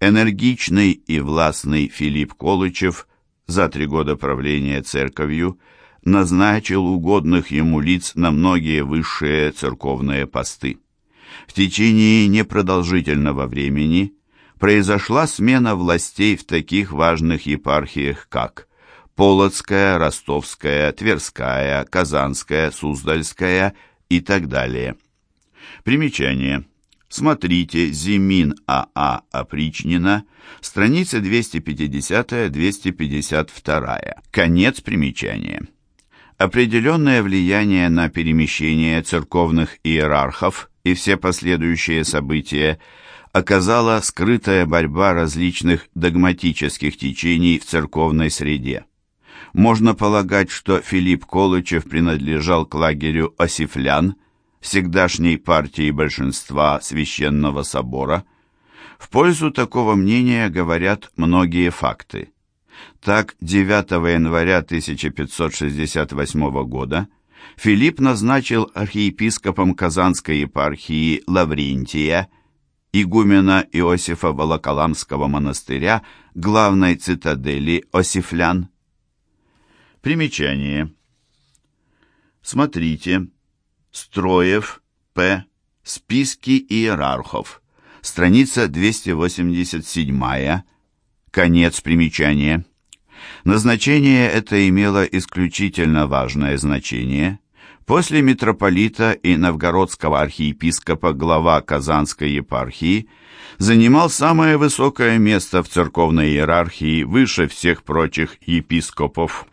Энергичный и властный Филипп Колычев за три года правления церковью назначил угодных ему лиц на многие высшие церковные посты. В течение непродолжительного времени произошла смена властей в таких важных епархиях, как Полоцкая, Ростовская, Тверская, Казанская, Суздальская и так далее. Примечание. Смотрите Зимин А.А. Опричнина, страница 250-252. Конец примечания. Определенное влияние на перемещение церковных иерархов и все последующие события оказала скрытая борьба различных догматических течений в церковной среде. Можно полагать, что Филипп Колычев принадлежал к лагерю осифлян, всегдашней партии большинства Священного Собора. В пользу такого мнения говорят многие факты. Так, 9 января 1568 года Филипп назначил архиепископом Казанской епархии Лаврентия, игумена Иосифа Волоколамского монастыря, главной цитадели осифлян. Примечание. Смотрите. Строев, П. Списки иерархов. Страница 287. Конец примечания. Назначение это имело исключительно важное значение. После митрополита и новгородского архиепископа глава Казанской епархии занимал самое высокое место в церковной иерархии выше всех прочих епископов.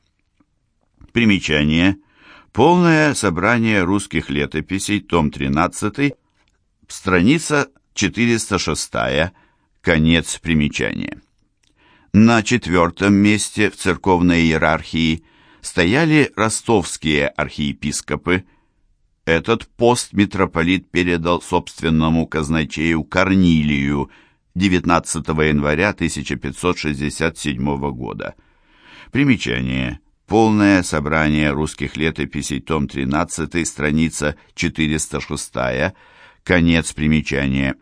Примечание. Полное собрание русских летописей, том 13, страница 406, конец примечания. На четвертом месте в церковной иерархии стояли ростовские архиепископы. Этот пост митрополит передал собственному казначею Корнилию 19 января 1567 года. Примечание. Полное собрание русских летописей, том 13, страница 406, конец примечания.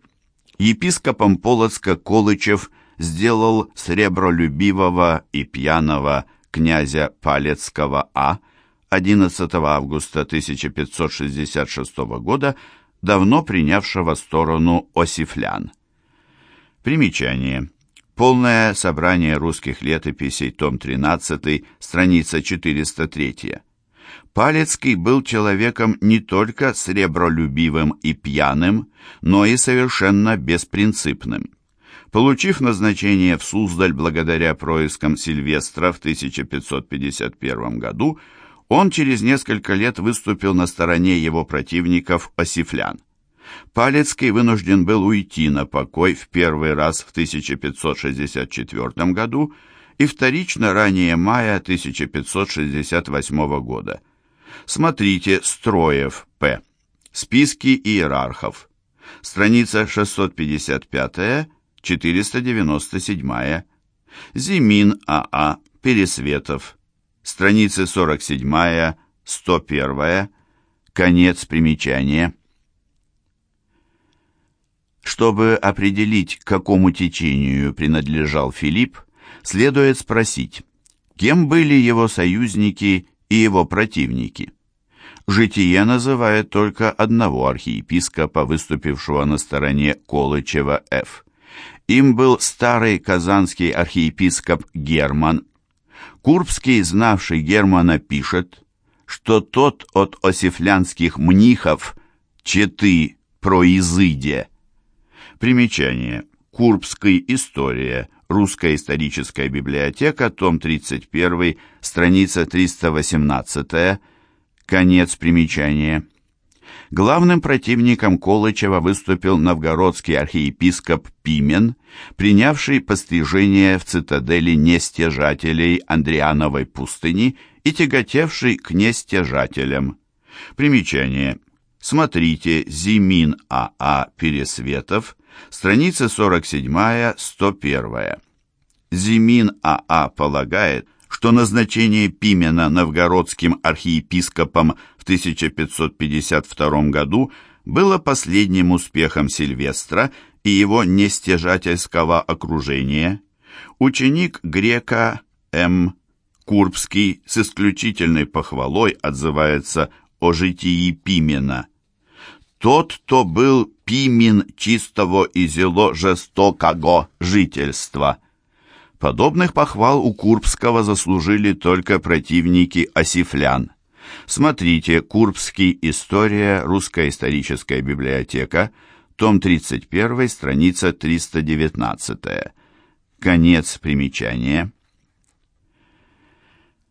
Епископом Полоцка Колычев сделал сребролюбивого и пьяного князя Палецкого А. 11 августа 1566 года, давно принявшего сторону осифлян. Примечание. Полное собрание русских летописей, том 13, страница 403. Палецкий был человеком не только сребролюбивым и пьяным, но и совершенно беспринципным. Получив назначение в Суздаль благодаря проискам Сильвестра в 1551 году, он через несколько лет выступил на стороне его противников осифлян. Палецкий вынужден был уйти на покой в первый раз в 1564 году и вторично ранее мая 1568 года. Смотрите Строев П. Списки иерархов. Страница 655-497. Зимин А.А. Пересветов. Страницы 47-101. Конец примечания. Чтобы определить, к какому течению принадлежал Филипп, следует спросить, кем были его союзники и его противники. Житие называет только одного архиепископа, выступившего на стороне Колычева Ф. Им был старый казанский архиепископ Герман. Курбский, знавший Германа, пишет, что тот от осифлянских мнихов четы произыде Примечание. Курбский история. Русская историческая библиотека, том 31, страница 318. Конец примечания. Главным противником Колычева выступил новгородский архиепископ Пимен, принявший пострижение в цитадели нестяжателей Андриановой пустыни и тяготевший к нестяжателям. Примечание. Смотрите Зимин А.А. А. Пересветов, Страница 47-101. Зимин А.А. А полагает, что назначение Пимена новгородским архиепископом в 1552 году было последним успехом Сильвестра и его нестяжательского окружения, ученик грека М. Курбский с исключительной похвалой отзывается о житии Пимена. «Тот, кто был Пимен чистого и зело жестокого жительства». Подобных похвал у Курбского заслужили только противники осифлян. Смотрите «Курбский. История. Русская историческая библиотека», том 31, страница 319. Конец примечания.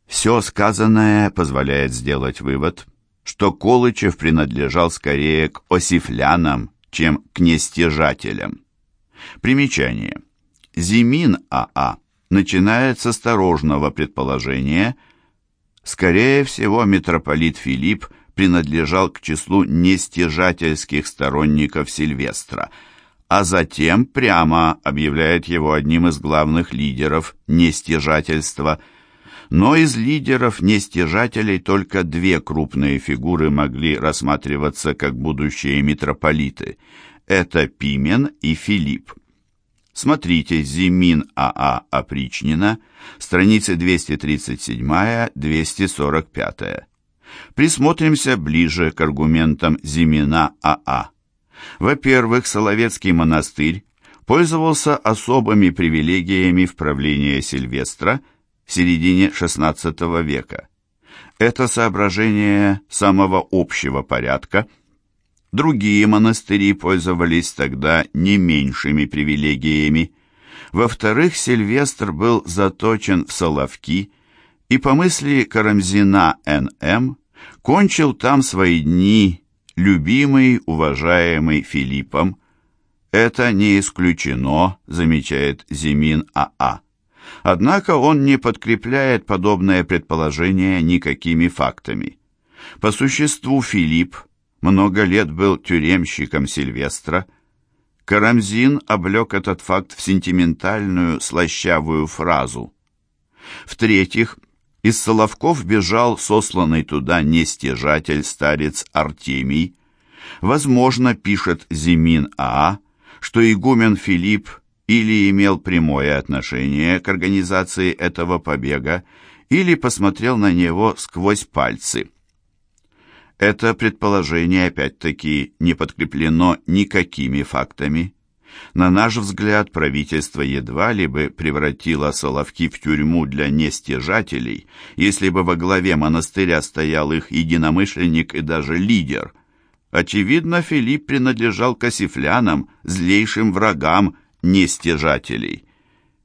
Все сказанное позволяет сделать вывод, что Колычев принадлежал скорее к осифлянам, чем к нестяжателям. Примечание. Зимин АА а начинает с осторожного предположения. Скорее всего, митрополит Филипп принадлежал к числу нестяжательских сторонников Сильвестра, а затем прямо объявляет его одним из главных лидеров нестяжательства – но из лидеров-нестяжателей только две крупные фигуры могли рассматриваться как будущие митрополиты. Это Пимен и Филипп. Смотрите Зимин А.А. А. Опричнина, страницы 237-245. Присмотримся ближе к аргументам Зимина А.А. А. Во-первых, Соловецкий монастырь пользовался особыми привилегиями в правлении Сильвестра – в середине XVI века. Это соображение самого общего порядка. Другие монастыри пользовались тогда не меньшими привилегиями. Во-вторых, Сильвестр был заточен в Соловки и, по мысли Карамзина Н.М., кончил там свои дни, любимый, уважаемый Филиппом. Это не исключено, замечает Зимин А.А. Однако он не подкрепляет подобное предположение никакими фактами. По существу Филипп много лет был тюремщиком Сильвестра. Карамзин облег этот факт в сентиментальную, слащавую фразу. В-третьих, из Соловков бежал сосланный туда нестяжатель старец Артемий. Возможно, пишет Зимин А, что игумен Филипп или имел прямое отношение к организации этого побега, или посмотрел на него сквозь пальцы. Это предположение, опять-таки, не подкреплено никакими фактами. На наш взгляд, правительство едва ли бы превратило Соловки в тюрьму для нестяжателей, если бы во главе монастыря стоял их единомышленник и даже лидер. Очевидно, Филипп принадлежал к осифлянам, злейшим врагам нестяжателей.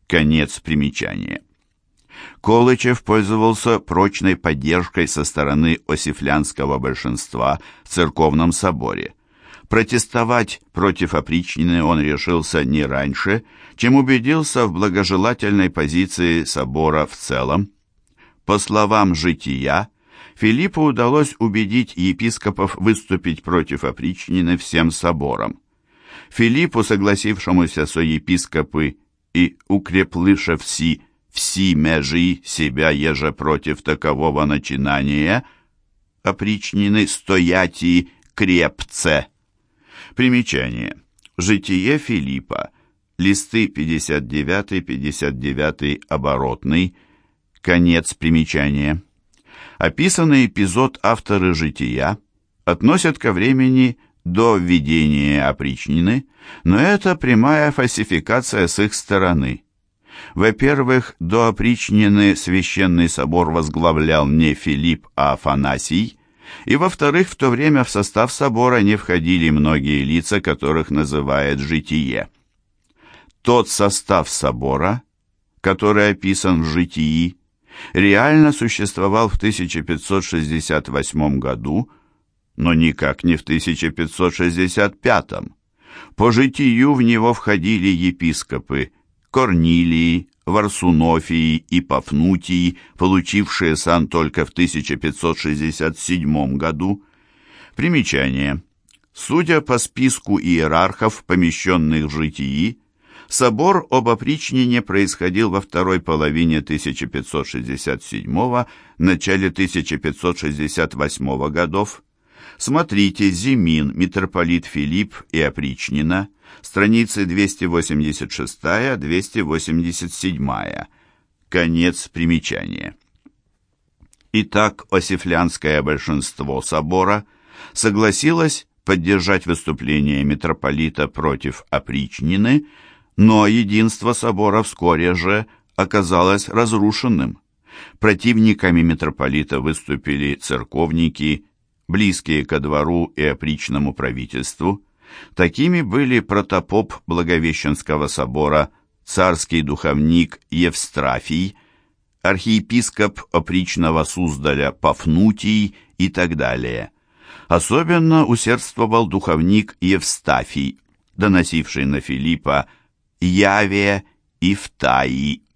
Конец примечания. Колычев пользовался прочной поддержкой со стороны осифлянского большинства в церковном соборе. Протестовать против опричнины он решился не раньше, чем убедился в благожелательной позиции собора в целом. По словам «Жития», Филиппу удалось убедить епископов выступить против опричнины всем собором. Филиппу, согласившемуся со епископы и укреплыше все все межи себя еже против такового начинания, опричнины стояти крепце. Примечание. Житие Филиппа. Листы 59-59 оборотный. Конец примечания. Описанный эпизод авторы «Жития» относят ко времени до введения опричнины, но это прямая фальсификация с их стороны. Во-первых, до опричнины священный собор возглавлял не Филипп, а Афанасий, и во-вторых, в то время в состав собора не входили многие лица, которых называет «житие». Тот состав собора, который описан в «житии», реально существовал в 1568 году, но никак не в 1565 -м. По житию в него входили епископы Корнилии, Варсунофии и Пафнутии, получившие сан только в 1567 году. Примечание. Судя по списку иерархов, помещенных в житии, собор об опричнине происходил во второй половине 1567 начале 1568 годов, Смотрите Зимин, митрополит Филипп и опричнина, страницы 286-287. Конец примечания. Итак, осифлянское большинство собора согласилось поддержать выступление митрополита против опричнины, но единство собора вскоре же оказалось разрушенным. Противниками митрополита выступили церковники, близкие ко двору и опричному правительству. Такими были протопоп Благовещенского собора, царский духовник Евстрафий, архиепископ опричного Суздаля Пафнутий и так далее. Особенно усердствовал духовник Евстафий, доносивший на Филиппа Яве и Втаи.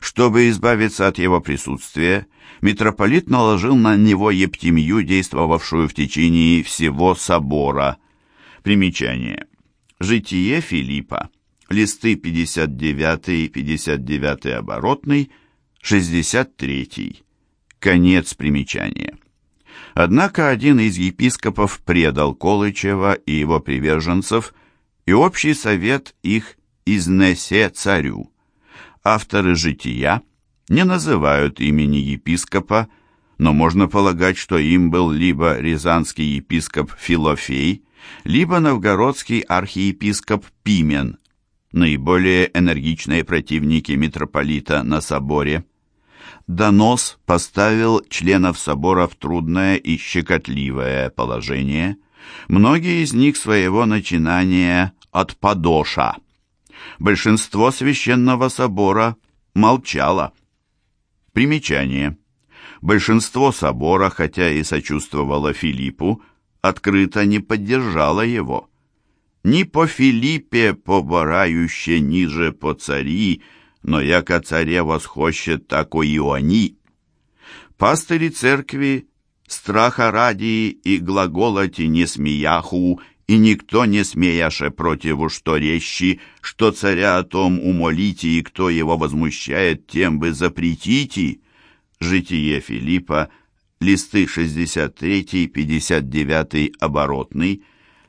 Чтобы избавиться от его присутствия, митрополит наложил на него ептимию, действовавшую в течение всего собора. Примечание. Житие Филиппа. Листы 59-59 оборотный, 63. Конец примечания. Однако один из епископов предал Колычева и его приверженцев, и общий совет их изнесе царю. Авторы «Жития» не называют имени епископа, но можно полагать, что им был либо рязанский епископ Филофей, либо новгородский архиепископ Пимен, наиболее энергичные противники митрополита на соборе. Донос поставил членов собора в трудное и щекотливое положение. Многие из них своего начинания от Падоша. Большинство священного собора молчало. Примечание. Большинство собора, хотя и сочувствовало Филиппу, открыто не поддержало его. Ни по Филиппе, поборающе ниже по цари, но яко царе восхощет, тако и они. Пастыри церкви страха ради и глаголоти не смеяху, и никто не смеяше противу, что рещи, что царя о том умолите, и кто его возмущает, тем бы запретите. Житие Филиппа, листы 63-59 оборотный,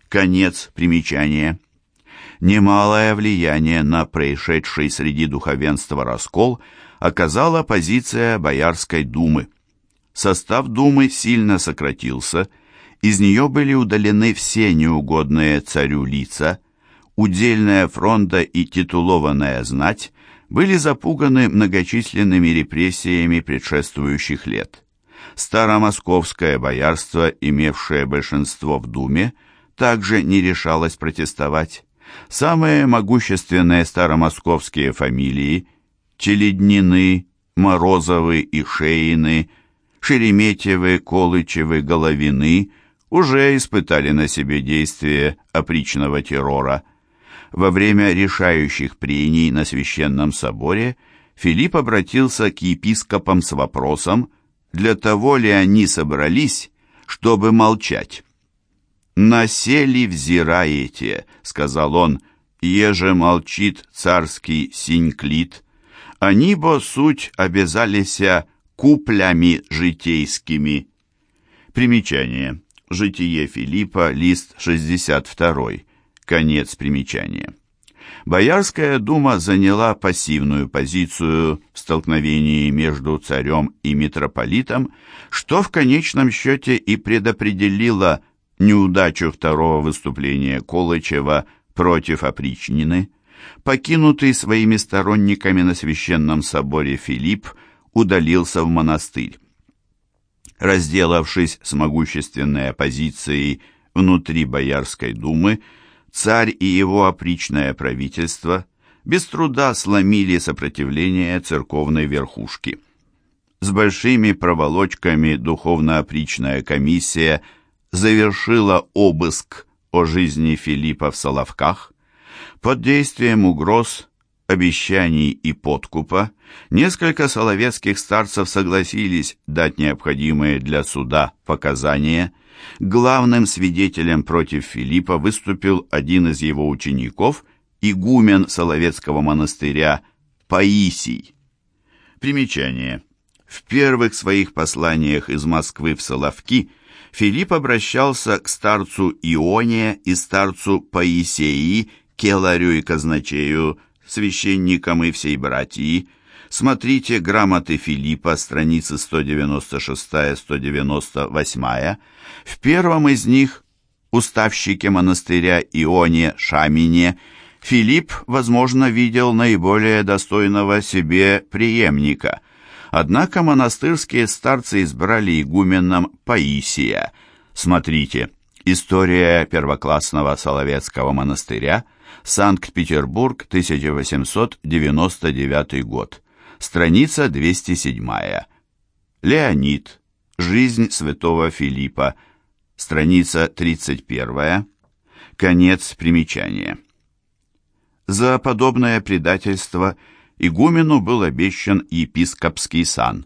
конец примечания. Немалое влияние на происшедший среди духовенства раскол оказала позиция Боярской думы. Состав думы сильно сократился, из нее были удалены все неугодные царю лица, удельная фронта и титулованная знать были запуганы многочисленными репрессиями предшествующих лет. Старомосковское боярство, имевшее большинство в Думе, также не решалось протестовать. Самые могущественные старомосковские фамилии – Челеднины, Морозовы и Шеины, Шереметьевы, Колычевы, Головины – уже испытали на себе действие опричного террора. Во время решающих прений на Священном Соборе Филипп обратился к епископам с вопросом, для того ли они собрались, чтобы молчать. «Насели взираете», — сказал он, — «еже молчит царский синьклит, они бо суть обязалися куплями житейскими». Примечание. Житие Филиппа, лист 62. Конец примечания. Боярская дума заняла пассивную позицию в столкновении между царем и митрополитом, что в конечном счете и предопределило неудачу второго выступления Колычева против опричнины. Покинутый своими сторонниками на священном соборе Филипп удалился в монастырь разделавшись с могущественной оппозицией внутри Боярской думы, царь и его опричное правительство без труда сломили сопротивление церковной верхушки. С большими проволочками духовно-опричная комиссия завершила обыск о жизни Филиппа в Соловках. Под действием угроз обещаний и подкупа, несколько соловецких старцев согласились дать необходимые для суда показания. Главным свидетелем против Филиппа выступил один из его учеников, игумен Соловецкого монастыря Паисий. Примечание. В первых своих посланиях из Москвы в Соловки Филипп обращался к старцу Ионе и старцу Паисеи, келарю и казначею, священникам и всей братьи. Смотрите грамоты Филиппа, страницы 196-198. В первом из них, уставщике монастыря Ионе Шамине, Филипп, возможно, видел наиболее достойного себе преемника. Однако монастырские старцы избрали игуменом Паисия. Смотрите, история первоклассного Соловецкого монастыря, Санкт-Петербург, 1899 год. Страница 207. Леонид. Жизнь святого Филиппа. Страница 31. Конец примечания. За подобное предательство игумену был обещан епископский сан.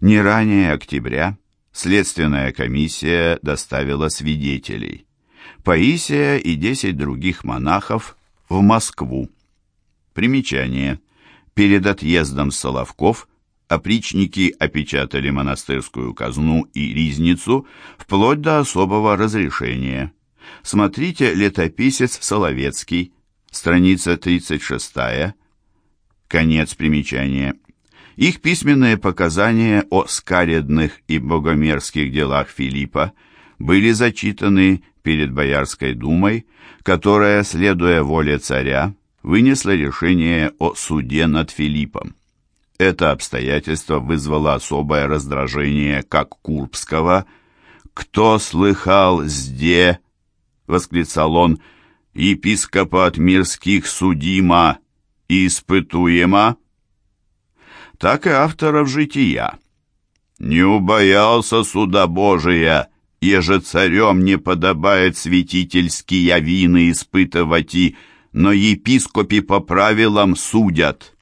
Не ранее октября следственная комиссия доставила свидетелей. Паисия и десять других монахов в Москву. Примечание. Перед отъездом Соловков опричники опечатали монастырскую казну и ризницу вплоть до особого разрешения. Смотрите летописец Соловецкий, страница 36, конец примечания. Их письменные показания о скаредных и богомерзких делах Филиппа были зачитаны перед Боярской думой, которая, следуя воле царя, вынесла решение о суде над Филиппом. Это обстоятельство вызвало особое раздражение как Курбского. «Кто слыхал зде?» — восклицал он — епископа от мирских судима и испытуема, так и авторов жития. Не убоялся суда Божия, еже царем не подобает святительские вины испытывать и, но епископи по правилам судят.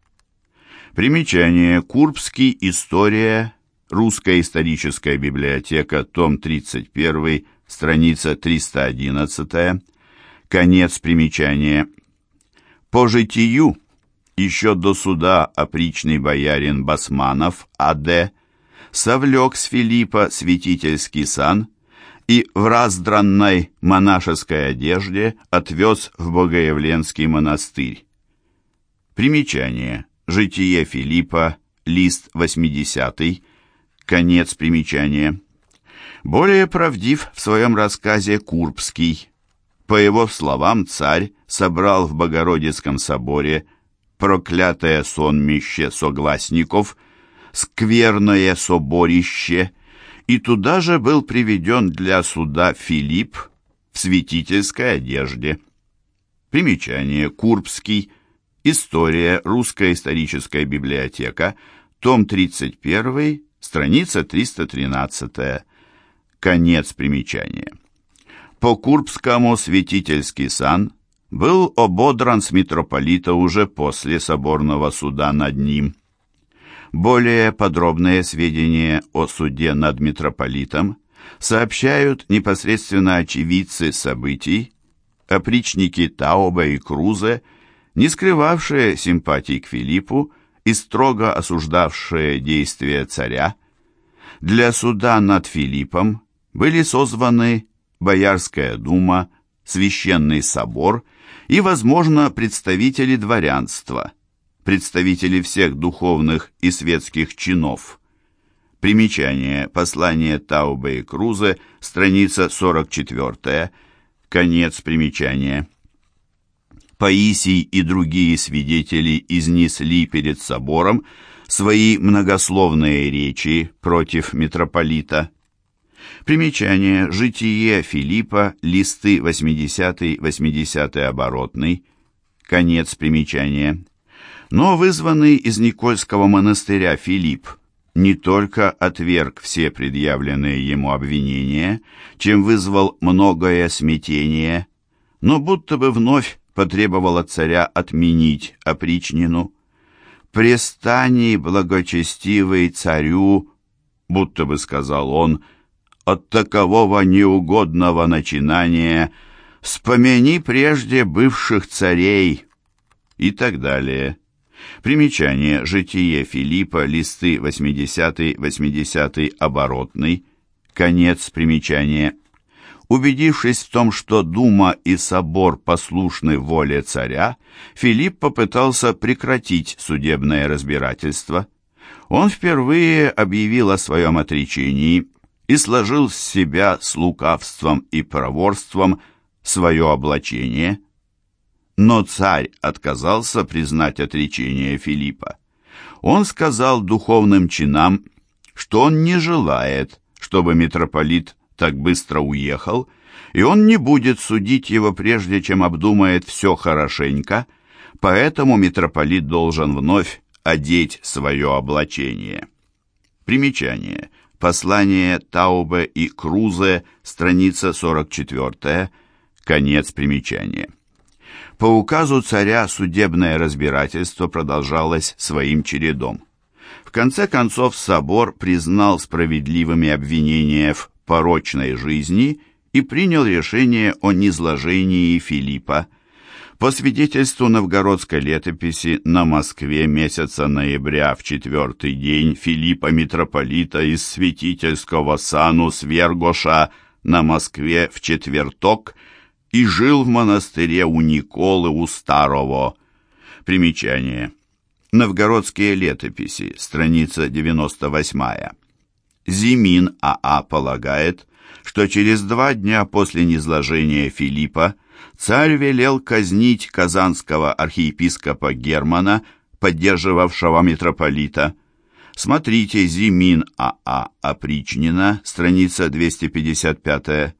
Примечание. Курбский. История. Русская историческая библиотека. Том 31. Страница 311. Конец примечания. По житию, еще до суда опричный боярин Басманов А.Д. совлек с Филиппа святительский сан и в раздранной монашеской одежде отвез в Богоявленский монастырь. Примечание. Житие Филиппа, лист 80 конец примечания. Более правдив в своем рассказе Курбский, по его словам, царь собрал в Богородицком соборе проклятое сонмище согласников, скверное соборище, и туда же был приведен для суда Филипп в святительской одежде. Примечание. Курбский. История. Русская историческая библиотека. Том 31. Страница 313. Конец примечания. По Курбскому святительский сан был ободран с митрополита уже после соборного суда над ним. Более подробные сведения о суде над митрополитом сообщают непосредственно очевидцы событий, опричники Тауба и Крузе, не скрывавшие симпатий к Филиппу и строго осуждавшие действия царя. Для суда над Филиппом были созваны Боярская дума, Священный собор и, возможно, представители дворянства, представители всех духовных и светских чинов. Примечание. Послание Таубе и Крузе, страница 44, конец примечания. Паисий и другие свидетели изнесли перед собором свои многословные речи против митрополита. Примечание. Житие Филиппа. Листы 80-80 оборотный. Конец примечания. Но вызванный из Никольского монастыря Филипп не только отверг все предъявленные ему обвинения, чем вызвал многое смятение, но будто бы вновь потребовал от царя отменить опричнину. «Престани, благочестивый царю», будто бы сказал он, — от такового неугодного начинания вспомини прежде бывших царей и так далее. Примечание. Житие Филиппа, листы 80-80 оборотный. Конец примечания. Убедившись в том, что Дума и собор послушны воле царя, Филипп попытался прекратить судебное разбирательство. Он впервые объявил о своем отречении и сложил с себя с лукавством и проворством свое облачение. Но царь отказался признать отречение Филиппа. Он сказал духовным чинам, что он не желает, чтобы митрополит так быстро уехал, и он не будет судить его прежде, чем обдумает все хорошенько, поэтому митрополит должен вновь одеть свое облачение. Примечание. Послание Таубе и Крузе, страница 44, конец примечания. По указу царя судебное разбирательство продолжалось своим чередом. В конце концов собор признал справедливыми обвинения в порочной жизни и принял решение о низложении Филиппа. По свидетельству новгородской летописи, на Москве месяца ноября в четвертый день Филиппа митрополита из святительского сану Свергоша на Москве в четверток и жил в монастыре у Николы у Старого. Примечание. Новгородские летописи, страница 98. Зимин АА полагает, что через два дня после низложения Филиппа царь велел казнить казанского архиепископа Германа, поддерживавшего митрополита. Смотрите Зимин АА Опричнина, страница 255.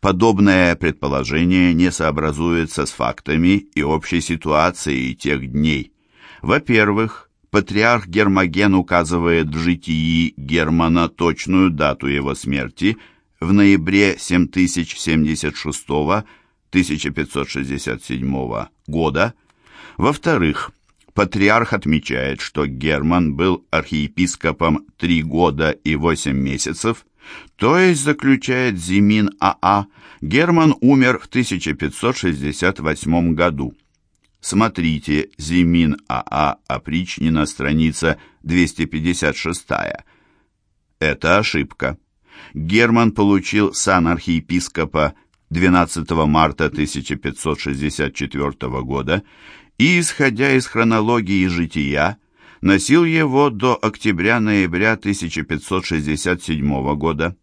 Подобное предположение не сообразуется с фактами и общей ситуацией тех дней. Во-первых, патриарх Гермоген указывает в житии Германа точную дату его смерти в ноябре 7076-1567 года. Во-вторых, патриарх отмечает, что Герман был архиепископом три года и восемь месяцев, то есть, заключает Зимин АА, Герман умер в 1568 году. Смотрите Зимин АА Опричнина, страница 256. Это ошибка. Герман получил сан архиепископа 12 марта 1564 года и, исходя из хронологии жития, носил его до октября-ноября 1567 года.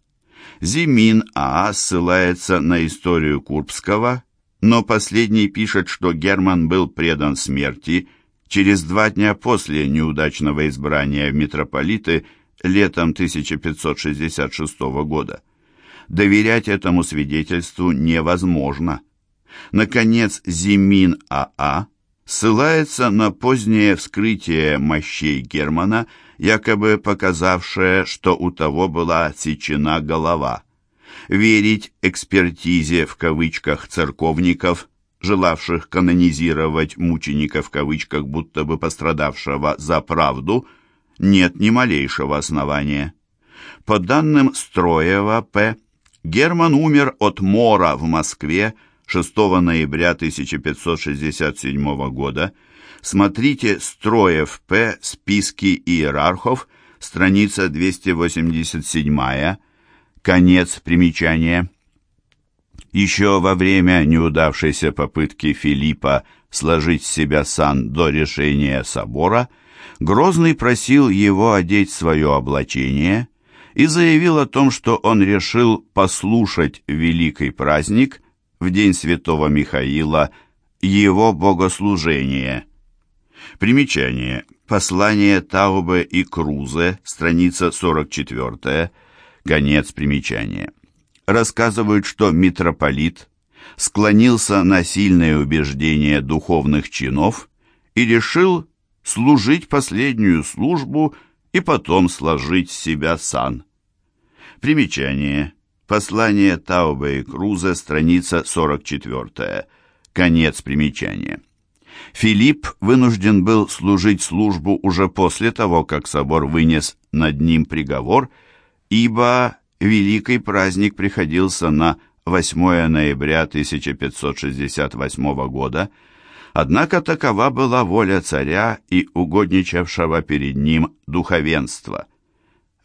Зимин АА ссылается на историю Курбского но последний пишет, что Герман был предан смерти через два дня после неудачного избрания в митрополиты летом 1566 года. Доверять этому свидетельству невозможно. Наконец, Зимин АА ссылается на позднее вскрытие мощей Германа, якобы показавшее, что у того была отсечена голова верить экспертизе в кавычках церковников, желавших канонизировать мученика в кавычках, будто бы пострадавшего за правду, нет ни малейшего основания. По данным Строева П., Герман умер от мора в Москве 6 ноября 1567 года. Смотрите Строев П. Списки иерархов, страница 287 Конец примечания. Еще во время неудавшейся попытки Филиппа сложить с себя сан до решения собора, Грозный просил его одеть свое облачение и заявил о том, что он решил послушать великий праздник в день святого Михаила его богослужение. Примечание. Послание Таубе и Крузе, страница 44 Конец примечания. Рассказывают, что митрополит склонился на сильное убеждение духовных чинов и решил служить последнюю службу и потом сложить с себя сан. Примечание. Послание Таубе и Круза, страница 44. Конец примечания. Филипп вынужден был служить службу уже после того, как собор вынес над ним приговор – ибо великий праздник приходился на 8 ноября 1568 года, однако такова была воля царя и угодничавшего перед ним духовенства.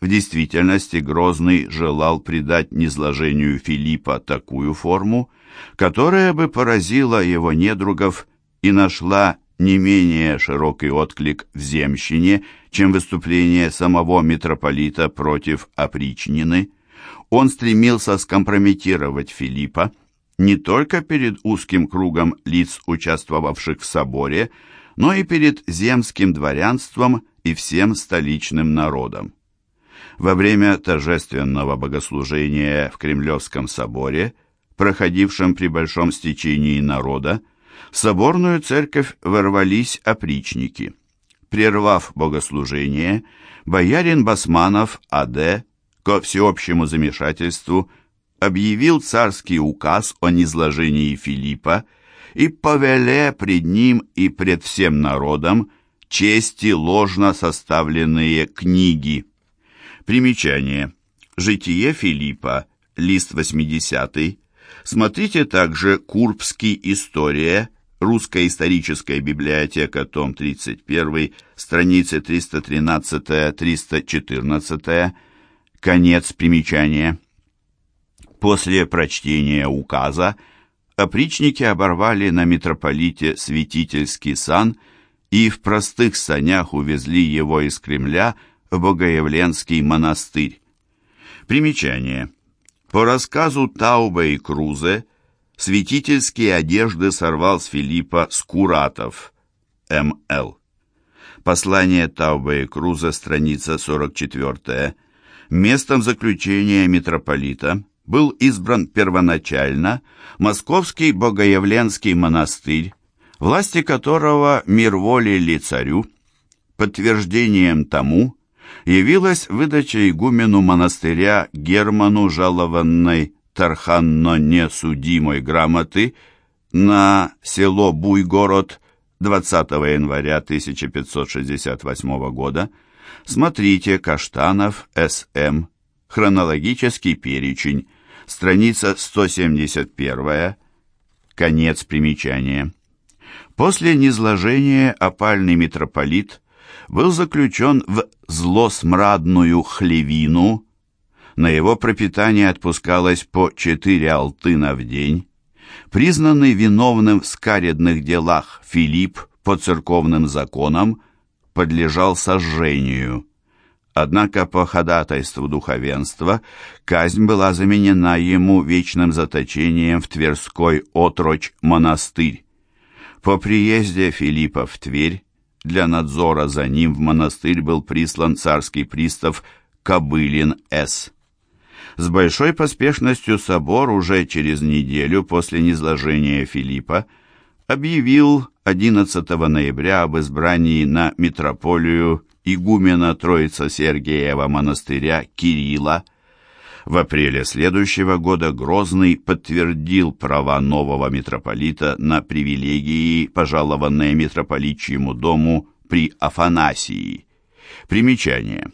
В действительности Грозный желал придать низложению Филиппа такую форму, которая бы поразила его недругов и нашла не менее широкий отклик в земщине, чем выступление самого митрополита против опричнины. Он стремился скомпрометировать Филиппа не только перед узким кругом лиц, участвовавших в соборе, но и перед земским дворянством и всем столичным народом. Во время торжественного богослужения в Кремлевском соборе, проходившем при большом стечении народа, в соборную церковь ворвались опричники. Прервав богослужение, боярин Басманов А.Д. ко всеобщему замешательству объявил царский указ о низложении Филиппа и повеле пред ним и пред всем народом чести ложно составленные книги. Примечание. Житие Филиппа, лист 80. Смотрите также Курбский история, Русская историческая библиотека, том 31, страницы 313-314, конец примечания. После прочтения указа опричники оборвали на митрополите святительский сан и в простых санях увезли его из Кремля в Богоявленский монастырь. Примечание. По рассказу Тауба и Крузе, святительские одежды сорвал с Филиппа Скуратов, М.Л. Послание Тауба и Круза, страница 44. Местом заключения митрополита был избран первоначально Московский Богоявленский монастырь, власти которого мир воли ли царю. Подтверждением тому явилась выдача игумену монастыря Герману жалованной Тарханно несудимой грамоты на село Буйгород 20 января 1568 года. Смотрите Каштанов, С.М. Хронологический перечень. Страница 171. Конец примечания. После низложения опальный митрополит был заключен в злосмрадную хлевину. На его пропитание отпускалось по четыре алтына в день. Признанный виновным в скаредных делах Филипп по церковным законам подлежал сожжению. Однако по ходатайству духовенства казнь была заменена ему вечным заточением в Тверской отрочь монастырь. По приезде Филиппа в Тверь для надзора за ним в монастырь был прислан царский пристав Кобылин С. С большой поспешностью собор уже через неделю после низложения Филиппа объявил 11 ноября об избрании на митрополию игумена Троица-Сергиева монастыря Кирилла. В апреле следующего года Грозный подтвердил права нового митрополита на привилегии, пожалованные митрополичьему дому при Афанасии. Примечание.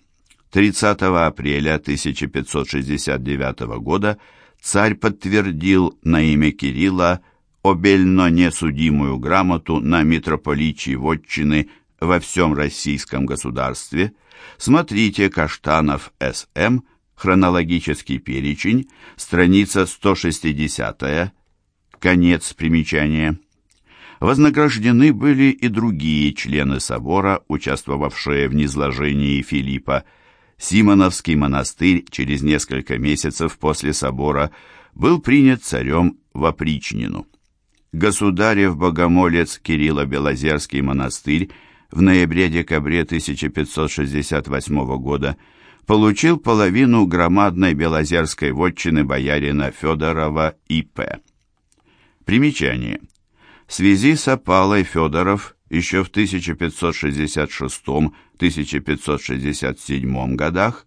30 апреля 1569 года царь подтвердил на имя Кирилла обельно несудимую грамоту на митрополичьи вотчины во всем российском государстве, смотрите Каштанов С.М., хронологический перечень, страница 160 конец примечания. Вознаграждены были и другие члены собора, участвовавшие в низложении Филиппа. Симоновский монастырь через несколько месяцев после собора был принят царем в опричнину. Государев богомолец Кирилла Белозерский монастырь в ноябре-декабре 1568 года получил половину громадной белозерской вотчины боярина Федорова И.П. Примечание. В связи с опалой Федоров еще в 1566-1567 годах,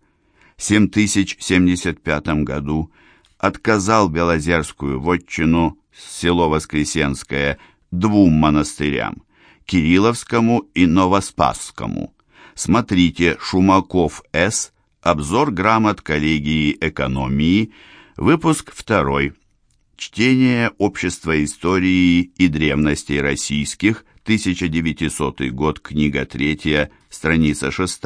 7075 году отказал Белозерскую вотчину село Воскресенское двум монастырям – Кирилловскому и Новоспасскому. Смотрите Шумаков С. Обзор грамот коллегии экономии. Выпуск 2. Чтение Общества истории и древностей российских. 1900 год. Книга 3. Страница 6.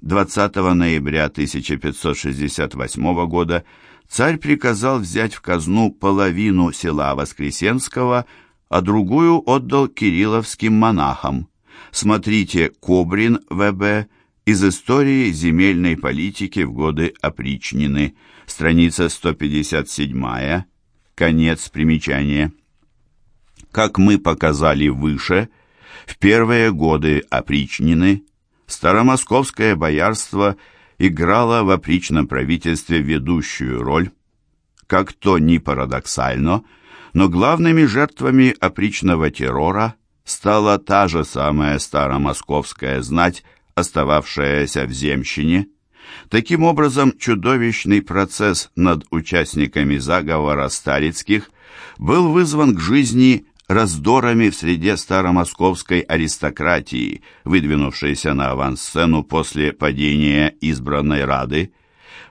20 ноября 1568 года царь приказал взять в казну половину села Воскресенского, а другую отдал кирилловским монахам. Смотрите Кобрин ВБ из истории земельной политики в годы опричнины, страница 157, конец примечания. Как мы показали выше, в первые годы опричнины старомосковское боярство играло в опричном правительстве ведущую роль. Как то ни парадоксально, но главными жертвами опричного террора стала та же самая старомосковская знать, остававшаяся в земщине. Таким образом, чудовищный процесс над участниками заговора Старицких был вызван к жизни раздорами в среде старомосковской аристократии, выдвинувшейся на авансцену после падения избранной Рады.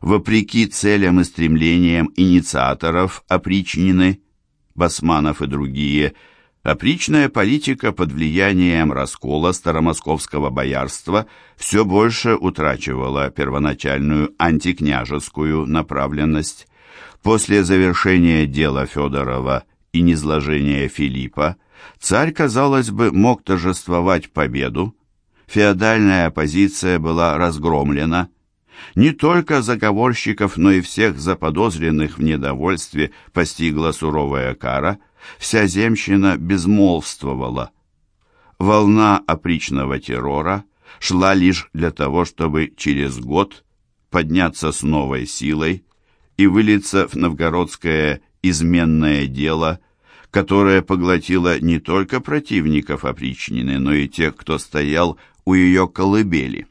Вопреки целям и стремлениям инициаторов опричнины, Басманов и другие, опричная политика под влиянием раскола старомосковского боярства все больше утрачивала первоначальную антикняжескую направленность. После завершения дела Федорова и низложения Филиппа, царь, казалось бы, мог торжествовать победу. Феодальная оппозиция была разгромлена. Не только заговорщиков, но и всех заподозренных в недовольстве постигла суровая кара. Вся земщина безмолвствовала. Волна опричного террора шла лишь для того, чтобы через год подняться с новой силой и вылиться в новгородское изменное дело, которое поглотило не только противников опричнины, но и тех, кто стоял у ее колыбели.